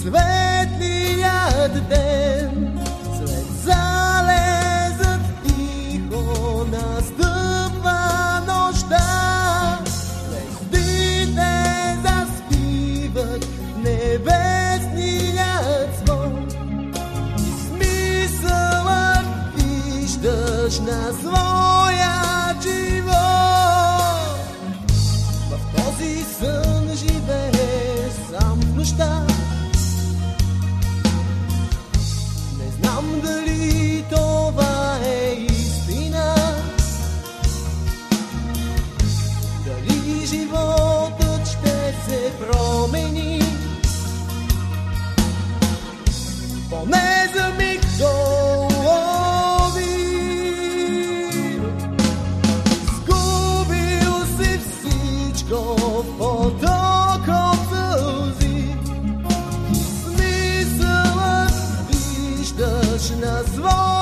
светлият ден, след залезът тихо настъпва нощта. Звездите заспиват небесният звон и смисълът виждаш на своя промени. Поне за миг долови. Изгубил си всичко в сълзи. Смисълът виждаш на своите